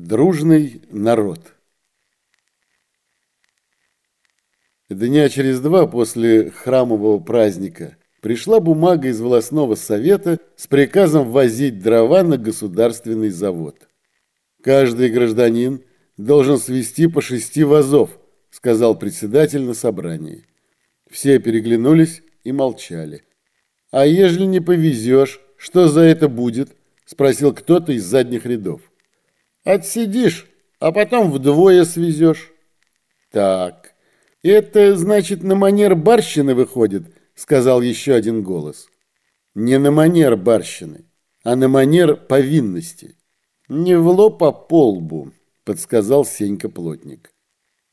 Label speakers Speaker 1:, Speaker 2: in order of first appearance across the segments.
Speaker 1: Дружный народ. Дня через два после храмового праздника пришла бумага из волосного совета с приказом возить дрова на государственный завод. Каждый гражданин должен свести по шести вазов, сказал председатель на собрании. Все переглянулись и молчали. А ежели не повезешь, что за это будет? спросил кто-то из задних рядов. Отсидишь, а потом вдвое свезешь. Так, это значит на манер барщины выходит, сказал еще один голос. Не на манер барщины, а на манер повинности. Не в лоб, а по лбу, подсказал Сенька Плотник.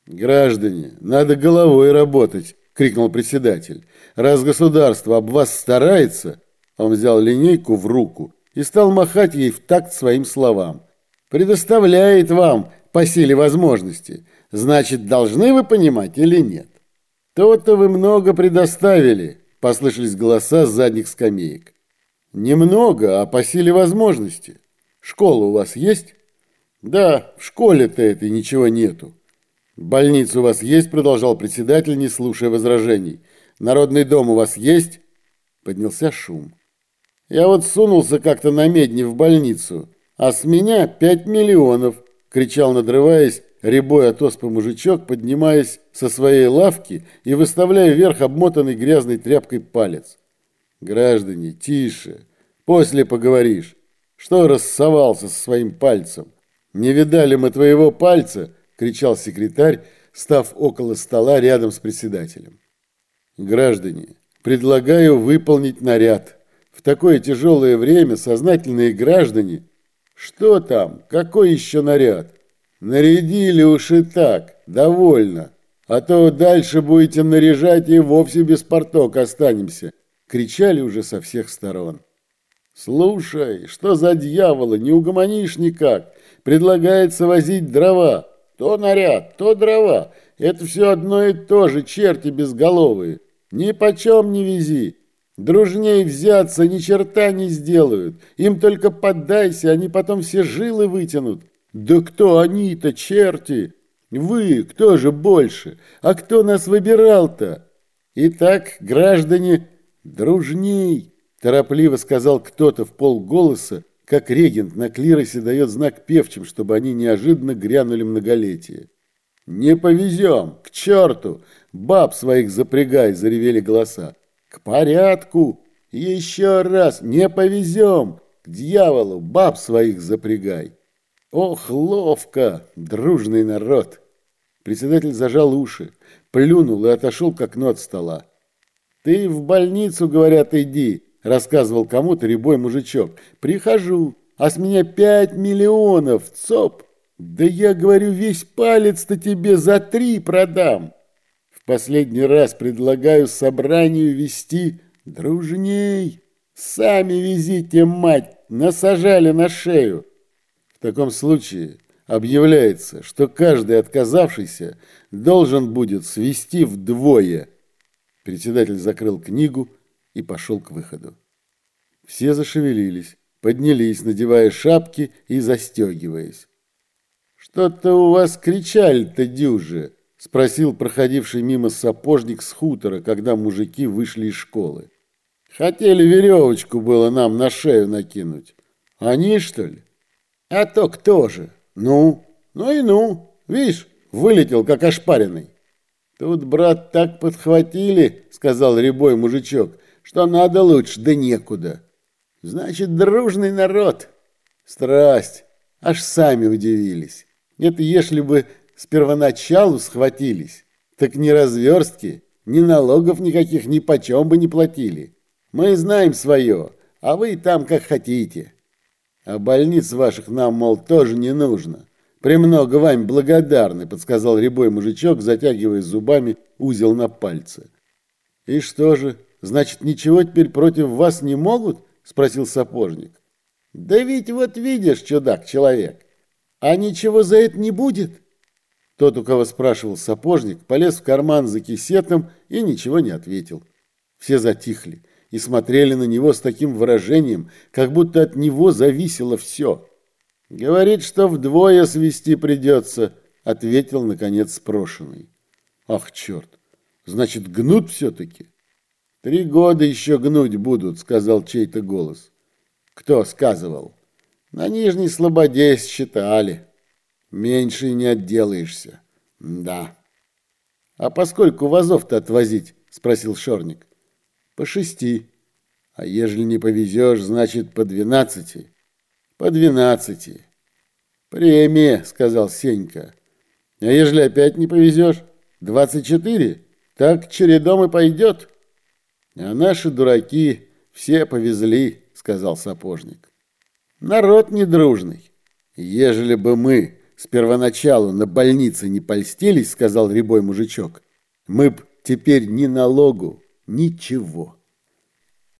Speaker 1: Граждане, надо головой работать, крикнул председатель. Раз государство об вас старается, он взял линейку в руку и стал махать ей в такт своим словам предоставляет вам по силе возможности. Значит, должны вы понимать или нет? То-то вы много предоставили, послышались голоса с задних скамеек. Немного, а по силе возможности. Школа у вас есть? Да, в школе-то этой ничего нету. Больница у вас есть, продолжал председатель, не слушая возражений. Народный дом у вас есть? Поднялся шум. Я вот сунулся как-то на медне в больницу. А с меня пять миллионов, кричал, надрываясь, рябой от оспы мужичок, поднимаясь со своей лавки и выставляя вверх обмотанный грязной тряпкой палец. Граждане, тише, после поговоришь. Что рассовался со своим пальцем? Не видали мы твоего пальца, кричал секретарь, став около стола рядом с председателем. Граждане, предлагаю выполнить наряд. В такое тяжелое время сознательные граждане – что там? Какой еще наряд? Нарядили уж и так, довольно. А то дальше будете наряжать и вовсе без порток останемся. Кричали уже со всех сторон. Слушай, что за дьявола, не угомонишь никак. Предлагается возить дрова. То наряд, то дрова. Это все одно и то же, черти безголовые. Ни почем не вези. Дружней взяться ни черта не сделают. Им только поддайся, они потом все жилы вытянут. Да кто они-то, черти? Вы, кто же больше? А кто нас выбирал-то? Итак, граждане, дружней, торопливо сказал кто-то в полголоса, как регент на клиросе дает знак певчим, чтобы они неожиданно грянули многолетие. «Не повезем! К черту! Баб своих запрягай!» – заревели голоса. К порядку! Еще раз! Не повезем! К дьяволу! Баб своих запрягай! Ох, ловко! Дружный народ! Председатель зажал уши, плюнул и отошел к окну от стола. «Ты в больницу, говорят, иди», — рассказывал кому-то рябой мужичок. «Прихожу, а с меня пять миллионов, цоп! Да я, говорю, весь палец-то тебе за три продам!» Последний раз предлагаю собранию вести дружней. Сами везите, мать, насажали на шею. В таком случае объявляется, что каждый отказавшийся должен будет свести вдвое. Председатель закрыл книгу и пошел к выходу. Все зашевелились, поднялись, надевая шапки и застегиваясь. «Что-то у вас кричали-то дюже!» Спросил проходивший мимо сапожник с хутора, когда мужики вышли из школы. Хотели веревочку было нам на шею накинуть. Они, что ли? А то кто же? Ну? Ну и ну. Видишь, вылетел, как ошпаренный. Тут, брат, так подхватили, сказал рябой мужичок, что надо лучше, да некуда. Значит, дружный народ. Страсть. Аж сами удивились. Это если бы с первоначалу схватились, так ни разверстки, ни налогов никаких ни почем бы не платили. Мы знаем свое, а вы там как хотите. А больниц ваших нам, мол, тоже не нужно. Премного вами благодарны, подсказал рябой мужичок, затягивая зубами узел на пальце. И что же, значит, ничего теперь против вас не могут? Спросил сапожник. Да ведь вот видишь, чудак, человек, а ничего за это не будет. Тот, у кого спрашивал сапожник, полез в карман за кисетом и ничего не ответил. Все затихли и смотрели на него с таким выражением, как будто от него зависело все. Говорит, что вдвое свести придется, ответил, наконец, спрошенный. Ах, черт, значит, гнут все-таки? Три года еще гнуть будут, сказал чей-то голос. Кто сказывал? На Нижней Слободе считали. Меньше не отделаешься. Да. А поскольку вазов-то отвозить? Спросил Шорник. По шести. А ежели не повезешь, значит, по двенадцати. По двенадцати. Премия, сказал Сенька. А ежели опять не повезешь? Двадцать четыре? Так чередом и пойдет. А наши дураки все повезли, сказал сапожник. Народ недружный. Ежели бы мы с первоначалу на больнице не польстились, сказал рябой мужичок, мы б теперь ни налогу, ничего.